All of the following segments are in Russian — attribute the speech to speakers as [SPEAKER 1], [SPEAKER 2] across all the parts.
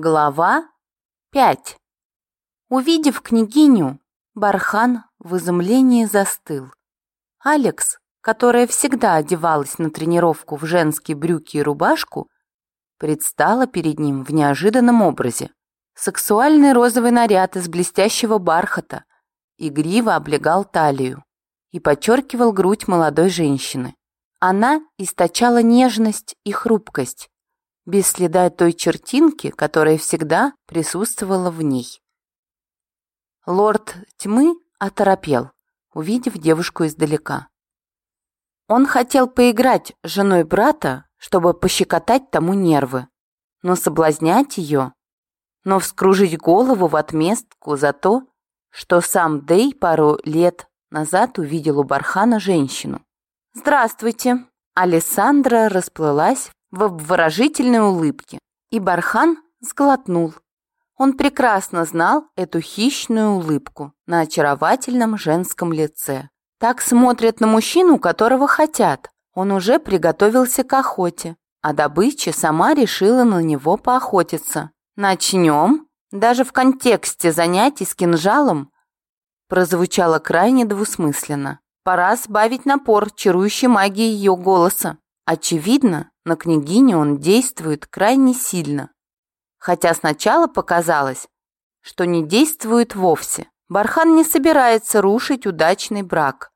[SPEAKER 1] Глава 5 Увидев княгиню, Бархан в изумлении застыл. Алекс, которая всегда одевалась на тренировку в женские брюки и рубашку, предстала перед ним в неожиданном образе. Сексуальный розовый наряд из блестящего бархата игриво облегал талию и подчеркивал грудь молодой женщины. Она источала нежность и хрупкость, без следа той чертинки, которая всегда присутствовала в ней. Лорд тьмы оторопел, увидев девушку издалека. Он хотел поиграть с женой брата, чтобы пощекотать тому нервы, но соблазнять ее, но вскружить голову в отместку за то, что сам Дей пару лет назад увидел у Бархана женщину. «Здравствуйте!» Алессандра расплылась в обворожительной улыбке, и Бархан сглотнул. Он прекрасно знал эту хищную улыбку на очаровательном женском лице. Так смотрят на мужчину, которого хотят. Он уже приготовился к охоте, а добыча сама решила на него поохотиться. «Начнем?» Даже в контексте занятий с кинжалом прозвучало крайне двусмысленно. Пора сбавить напор чарующей магии ее голоса. Очевидно, на княгиню он действует крайне сильно. Хотя сначала показалось, что не действует вовсе. Бархан не собирается рушить удачный брак.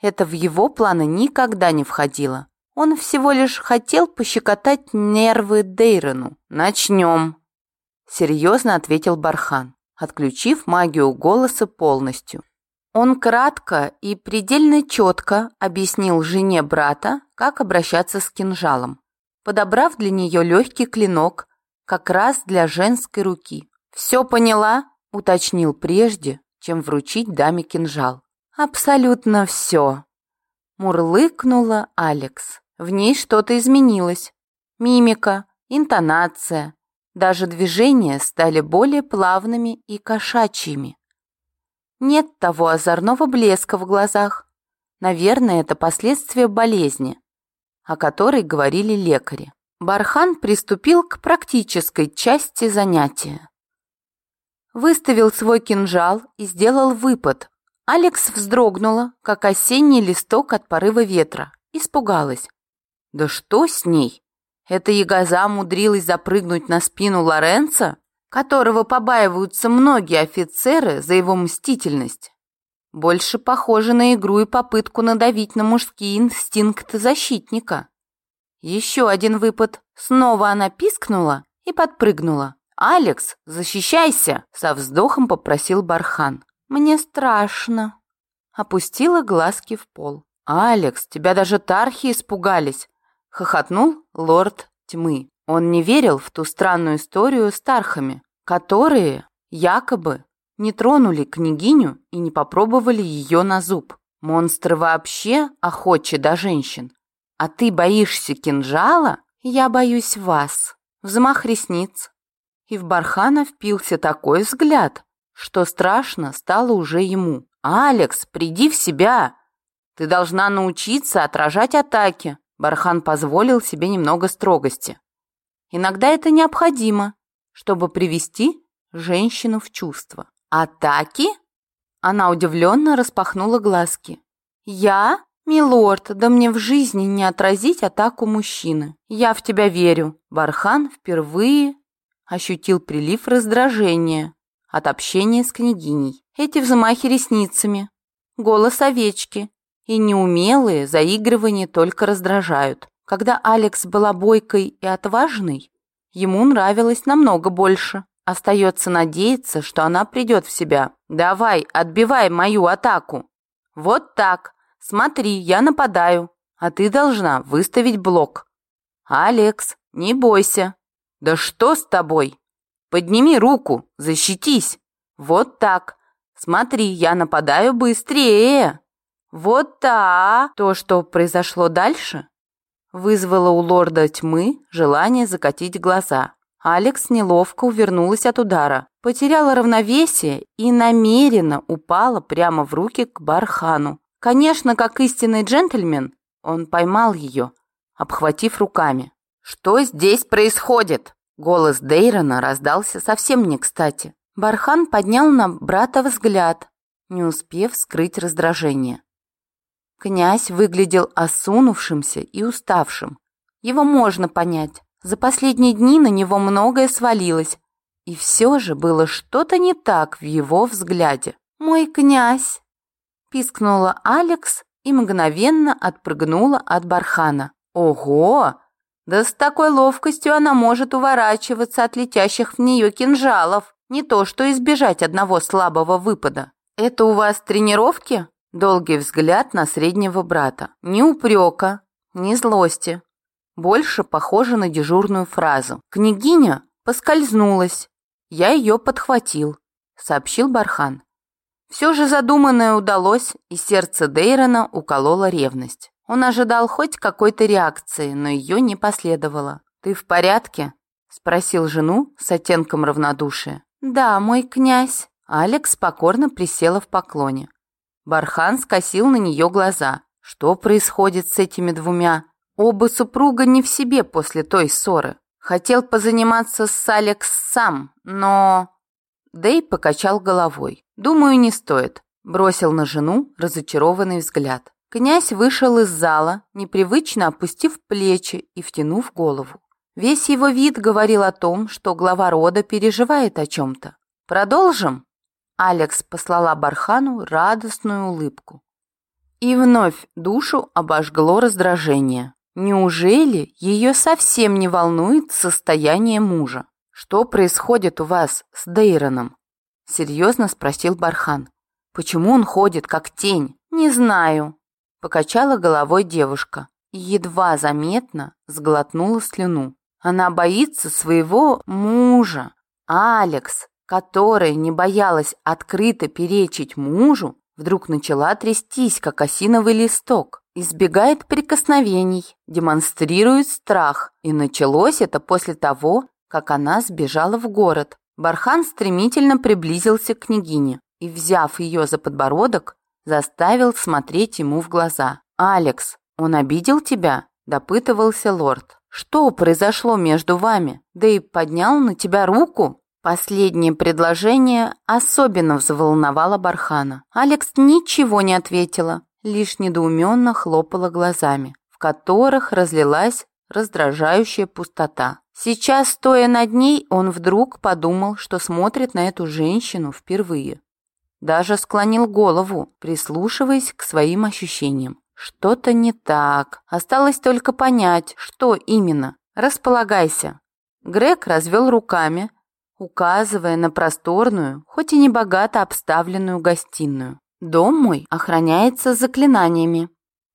[SPEAKER 1] Это в его планы никогда не входило. Он всего лишь хотел пощекотать нервы Дейрону. «Начнем», — серьезно ответил Бархан, отключив магию голоса полностью. Он кратко и предельно четко объяснил жене брата, как обращаться с кинжалом подобрав для нее легкий клинок, как раз для женской руки. «Все поняла?» — уточнил прежде, чем вручить даме кинжал. «Абсолютно все», — мурлыкнула Алекс. В ней что-то изменилось. Мимика, интонация, даже движения стали более плавными и кошачьими. Нет того озорного блеска в глазах. Наверное, это последствия болезни о которой говорили лекари. Бархан приступил к практической части занятия. Выставил свой кинжал и сделал выпад. Алекс вздрогнула, как осенний листок от порыва ветра. Испугалась. Да что с ней? Эта ягоза умудрилась запрыгнуть на спину Лоренца, которого побаиваются многие офицеры за его мстительность. Больше похоже на игру и попытку надавить на мужские инстинкты защитника. Еще один выпад. Снова она пискнула и подпрыгнула. «Алекс, защищайся!» — со вздохом попросил Бархан. «Мне страшно». Опустила глазки в пол. «Алекс, тебя даже тархи испугались!» — хохотнул лорд тьмы. Он не верил в ту странную историю с тархами, которые якобы не тронули княгиню и не попробовали ее на зуб. Монстры вообще охочи до женщин. А ты боишься кинжала? Я боюсь вас. Взмах ресниц. И в Бархана впился такой взгляд, что страшно стало уже ему. «Алекс, приди в себя! Ты должна научиться отражать атаки!» Бархан позволил себе немного строгости. Иногда это необходимо, чтобы привести женщину в чувство. «Атаки?» Она удивленно распахнула глазки. «Я? Милорд, да мне в жизни не отразить атаку мужчины. Я в тебя верю». Бархан впервые ощутил прилив раздражения от общения с княгиней. Эти взмахи ресницами, голос овечки и неумелые заигрывания только раздражают. Когда Алекс была бойкой и отважной, ему нравилось намного больше. Остается надеяться, что она придет в себя. Давай, отбивай мою атаку. Вот так. Смотри, я нападаю, а ты должна выставить блок. Алекс, не бойся. Да что с тобой? Подними руку, защитись. Вот так. Смотри, я нападаю быстрее. Вот так. То, что произошло дальше, вызвало у лорда тьмы желание закатить глаза. Алекс неловко увернулась от удара, потеряла равновесие и намеренно упала прямо в руки к Бархану. Конечно, как истинный джентльмен, он поймал ее, обхватив руками. «Что здесь происходит?» Голос Дейрона раздался совсем не кстати. Бархан поднял на брата взгляд, не успев скрыть раздражение. Князь выглядел осунувшимся и уставшим. Его можно понять. За последние дни на него многое свалилось. И все же было что-то не так в его взгляде. «Мой князь!» – пискнула Алекс и мгновенно отпрыгнула от бархана. «Ого! Да с такой ловкостью она может уворачиваться от летящих в нее кинжалов, не то что избежать одного слабого выпада. Это у вас тренировки?» Долгий взгляд на среднего брата. Ни упрека, ни злости. Больше похоже на дежурную фразу. Княгиня поскользнулась. Я ее подхватил, сообщил Бархан. Все же задуманное удалось, и сердце Дейрона уколола ревность. Он ожидал хоть какой-то реакции, но ее не последовало. «Ты в порядке?» – спросил жену с оттенком равнодушия. «Да, мой князь». Алекс покорно присела в поклоне. Бархан скосил на нее глаза. Что происходит с этими двумя? Оба супруга не в себе после той ссоры. Хотел позаниматься с Алекс сам, но... Дэй покачал головой. «Думаю, не стоит», – бросил на жену разочарованный взгляд. Князь вышел из зала, непривычно опустив плечи и втянув голову. Весь его вид говорил о том, что глава рода переживает о чем-то. «Продолжим?» Алекс послала Бархану радостную улыбку. И вновь душу обожгло раздражение. Неужели ее совсем не волнует состояние мужа? Что происходит у вас с Дейроном? Серьезно спросил Бархан. Почему он ходит как тень? Не знаю. Покачала головой девушка едва заметно сглотнула слюну. Она боится своего мужа. Алекс, которая не боялась открыто перечить мужу, вдруг начала трястись, как осиновый листок. Избегает прикосновений, демонстрирует страх. И началось это после того, как она сбежала в город. Бархан стремительно приблизился к княгине и, взяв ее за подбородок, заставил смотреть ему в глаза. «Алекс, он обидел тебя?» – допытывался лорд. «Что произошло между вами? Да и поднял на тебя руку?» Последнее предложение особенно взволновало Бархана. Алекс ничего не ответила, лишь недоуменно хлопала глазами, в которых разлилась раздражающая пустота. Сейчас, стоя над ней, он вдруг подумал, что смотрит на эту женщину впервые. Даже склонил голову, прислушиваясь к своим ощущениям. Что-то не так. Осталось только понять, что именно. Располагайся. Грег развел руками, указывая на просторную, хоть и не богато обставленную гостиную. Дом мой охраняется заклинаниями.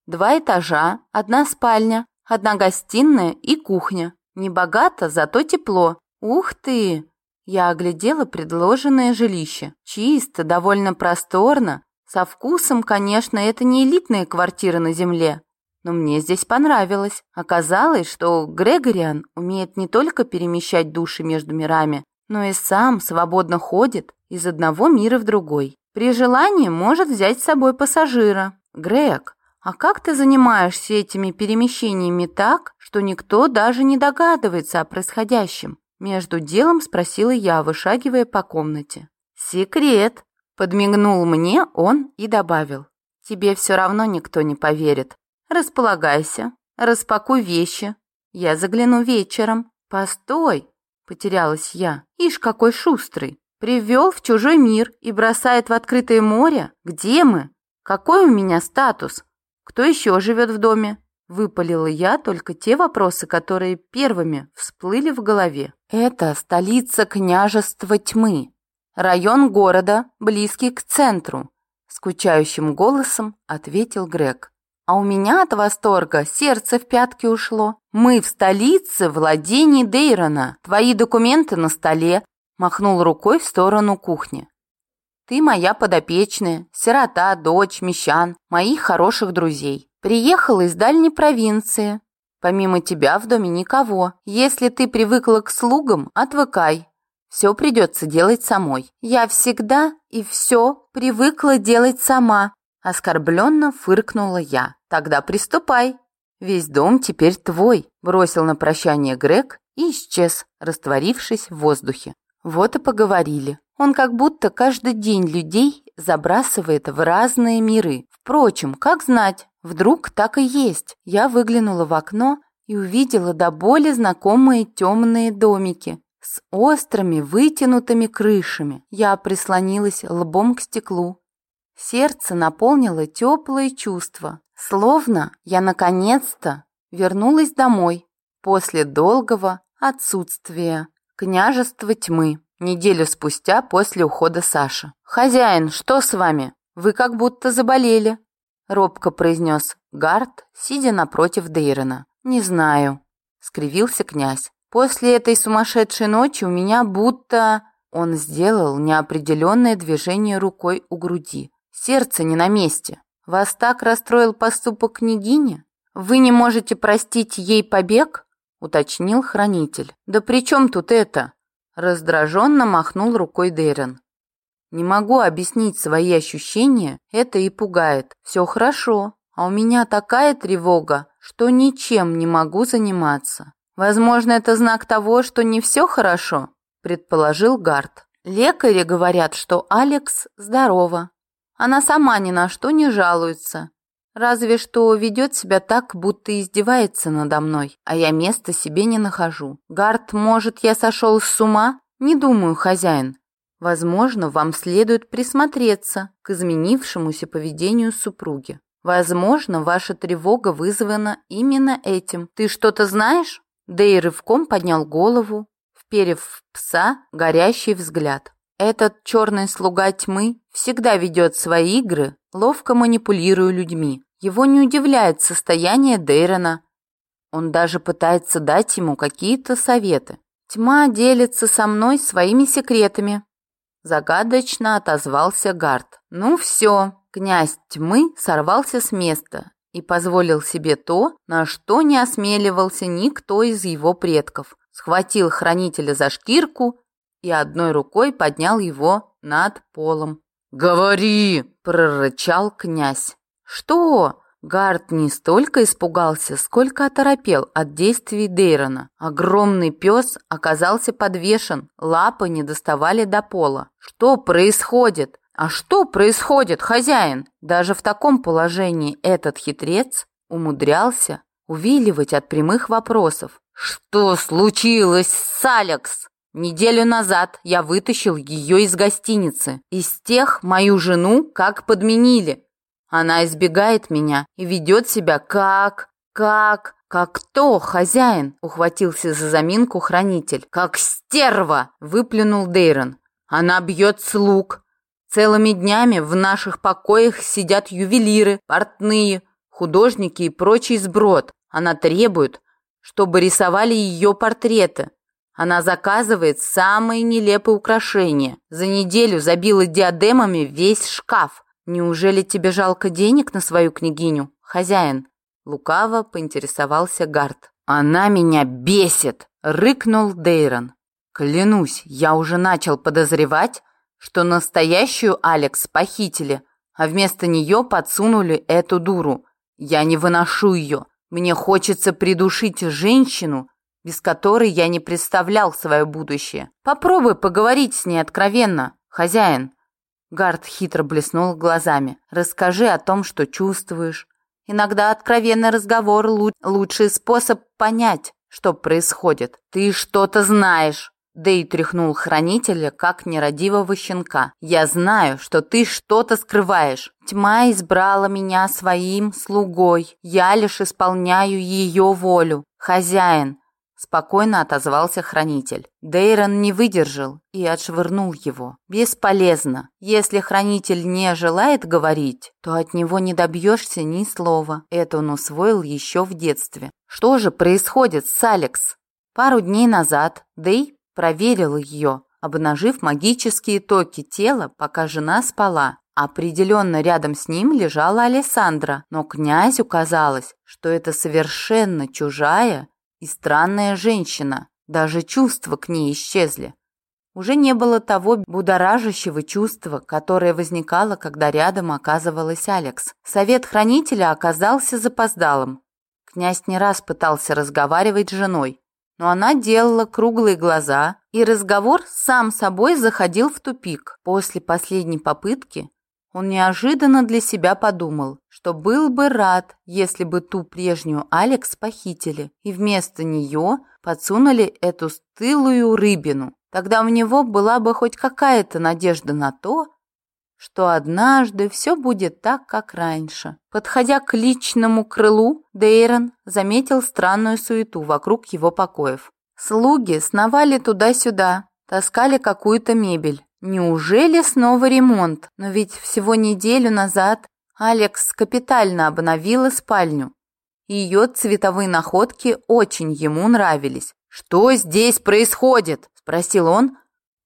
[SPEAKER 1] Два этажа, одна спальня, одна гостиная и кухня. Не богато, зато тепло. Ух ты! Я оглядела предложенное жилище. Чисто, довольно просторно. Со вкусом, конечно, это не элитная квартира на земле. Но мне здесь понравилось. Оказалось, что Грегориан умеет не только перемещать души между мирами, но и сам свободно ходит из одного мира в другой. При желании может взять с собой пассажира. Грег, а как ты занимаешься этими перемещениями так, что никто даже не догадывается о происходящем? Между делом спросила я, вышагивая по комнате. Секрет, подмигнул мне он и добавил. Тебе все равно никто не поверит. Располагайся, распакуй вещи. Я загляну вечером. Постой, Потерялась я. Ишь, какой шустрый. Привел в чужой мир и бросает в открытое море? Где мы? Какой у меня статус? Кто еще живет в доме? Выпалила я только те вопросы, которые первыми всплыли в голове. Это столица княжества тьмы. Район города, близкий к центру. Скучающим голосом ответил Грег. А у меня от восторга сердце в пятки ушло. Мы в столице владений Дейрона. Твои документы на столе. Махнул рукой в сторону кухни. Ты моя подопечная, сирота, дочь, мещан, моих хороших друзей. Приехала из дальней провинции. Помимо тебя в доме никого. Если ты привыкла к слугам, отвыкай. Все придется делать самой. Я всегда и все привыкла делать сама. Оскорбленно фыркнула я. «Тогда приступай. Весь дом теперь твой», – бросил на прощание Грег и исчез, растворившись в воздухе. Вот и поговорили. Он как будто каждый день людей забрасывает в разные миры. Впрочем, как знать, вдруг так и есть. Я выглянула в окно и увидела до боли знакомые темные домики с острыми вытянутыми крышами. Я прислонилась лбом к стеклу. Сердце наполнило теплые чувства, словно я наконец-то вернулась домой после долгого отсутствия княжества тьмы неделю спустя после ухода Саши. «Хозяин, что с вами? Вы как будто заболели», — робко произнес Гард, сидя напротив Дейрона. «Не знаю», — скривился князь. «После этой сумасшедшей ночи у меня будто...» Он сделал неопределенное движение рукой у груди. «Сердце не на месте. Вас так расстроил поступок княгини? Вы не можете простить ей побег?» — уточнил хранитель. «Да при чем тут это?» Раздраженно махнул рукой Дэрен. «Не могу объяснить свои ощущения, это и пугает. Все хорошо, а у меня такая тревога, что ничем не могу заниматься. Возможно, это знак того, что не все хорошо, предположил Гард. Лекари говорят, что Алекс здорова. Она сама ни на что не жалуется. Разве что ведет себя так, будто издевается надо мной, а я места себе не нахожу. Гард, может, я сошел с ума? Не думаю, хозяин. Возможно, вам следует присмотреться к изменившемуся поведению супруги. Возможно, ваша тревога вызвана именно этим. Ты что-то знаешь? Дэй рывком поднял голову, вперев в пса горящий взгляд. Этот черный слуга тьмы всегда ведет свои игры, ловко манипулируя людьми. Его не удивляет состояние Дейрона. Он даже пытается дать ему какие-то советы. Тьма делится со мной своими секретами. Загадочно отозвался Гард. Ну все, князь тьмы сорвался с места и позволил себе то, на что не осмеливался никто из его предков. Схватил хранителя за шкирку и одной рукой поднял его над полом. «Говори!» – прорычал князь. «Что?» Гард не столько испугался, сколько оторопел от действий Дейрона. Огромный пес оказался подвешен, лапы не доставали до пола. «Что происходит?» «А что происходит, хозяин?» Даже в таком положении этот хитрец умудрялся увиливать от прямых вопросов. «Что случилось с Алекс?» Неделю назад я вытащил ее из гостиницы. Из тех мою жену как подменили. Она избегает меня и ведет себя как... как... как кто, хозяин? Ухватился за заминку хранитель. Как стерва! Выплюнул Дейрон. Она бьет слуг, Целыми днями в наших покоях сидят ювелиры, портные, художники и прочий сброд. Она требует, чтобы рисовали ее портреты. Она заказывает самые нелепые украшения. За неделю забила диадемами весь шкаф. Неужели тебе жалко денег на свою княгиню, хозяин? Лукаво поинтересовался Гард. Она меня бесит, рыкнул Дейрон. Клянусь, я уже начал подозревать, что настоящую Алекс похитили, а вместо нее подсунули эту дуру. Я не выношу ее. Мне хочется придушить женщину, без которой я не представлял свое будущее. Попробуй поговорить с ней откровенно, хозяин. Гард хитро блеснул глазами. Расскажи о том, что чувствуешь. Иногда откровенный разговор лучший способ понять, что происходит. Ты что-то знаешь. Дэй тряхнул хранителя, как нерадивого щенка. «Я знаю, что ты что-то скрываешь. Тьма избрала меня своим слугой. Я лишь исполняю ее волю. Хозяин!» Спокойно отозвался хранитель. Дейрон не выдержал и отшвырнул его. Бесполезно. Если хранитель не желает говорить, то от него не добьешься ни слова. Это он усвоил еще в детстве. Что же происходит с Алекс? Пару дней назад Дэй проверил ее, обнажив магические токи тела, пока жена спала. Определенно рядом с ним лежала Алессандра, но князю казалось, что это совершенно чужая и странная женщина. Даже чувства к ней исчезли. Уже не было того будоражащего чувства, которое возникало, когда рядом оказывалась Алекс. Совет хранителя оказался запоздалым. Князь не раз пытался разговаривать с женой, но она делала круглые глаза, и разговор сам собой заходил в тупик. После последней попытки он неожиданно для себя подумал, что был бы рад, если бы ту прежнюю Алекс похитили, и вместо нее подсунули эту стылую рыбину. Тогда у него была бы хоть какая-то надежда на то, что однажды все будет так, как раньше. Подходя к личному крылу, Дейрон заметил странную суету вокруг его покоев. Слуги сновали туда-сюда, таскали какую-то мебель. Неужели снова ремонт? Но ведь всего неделю назад Алекс капитально обновила спальню. Ее цветовые находки очень ему нравились. «Что здесь происходит?» – спросил он,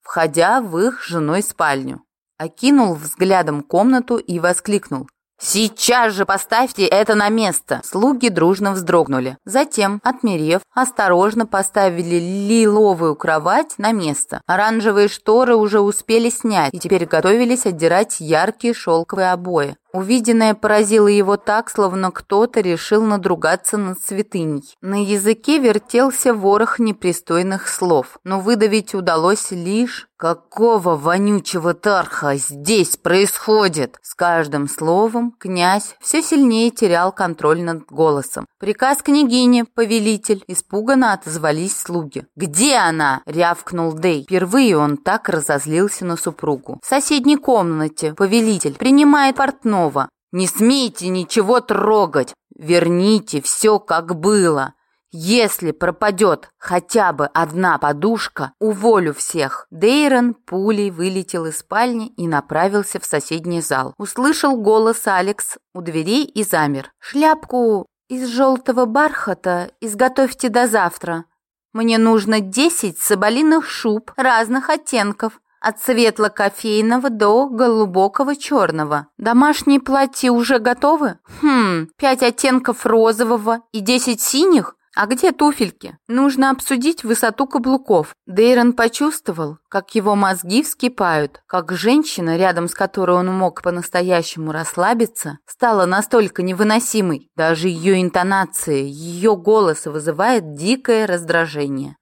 [SPEAKER 1] входя в их женой спальню. Окинул взглядом комнату и воскликнул. «Сейчас же поставьте это на место!» Слуги дружно вздрогнули. Затем, отмерев, осторожно поставили лиловую кровать на место. Оранжевые шторы уже успели снять и теперь готовились отдирать яркие шелковые обои. Увиденное поразило его так, словно кто-то решил надругаться над святыней. На языке вертелся ворох непристойных слов, но выдавить удалось лишь «Какого вонючего тарха здесь происходит?» С каждым словом князь все сильнее терял контроль над голосом. «Приказ княгини, повелитель!» Испуганно отозвались слуги. «Где она?» — рявкнул Дей. Впервые он так разозлился на супругу. «В соседней комнате, повелитель, принимает портной снова. «Не смейте ничего трогать! Верните все, как было! Если пропадет хотя бы одна подушка, уволю всех!» Дейрон пулей вылетел из спальни и направился в соседний зал. Услышал голос Алекс у дверей и замер. «Шляпку из желтого бархата изготовьте до завтра. Мне нужно десять соболиных шуб разных оттенков, от светло-кофейного до глубокого черного. Домашние платья уже готовы? Хм, пять оттенков розового и десять синих? А где туфельки? Нужно обсудить высоту каблуков. Дейрон почувствовал, как его мозги вскипают, как женщина, рядом с которой он мог по-настоящему расслабиться, стала настолько невыносимой. Даже ее интонация, ее голос вызывает дикое раздражение.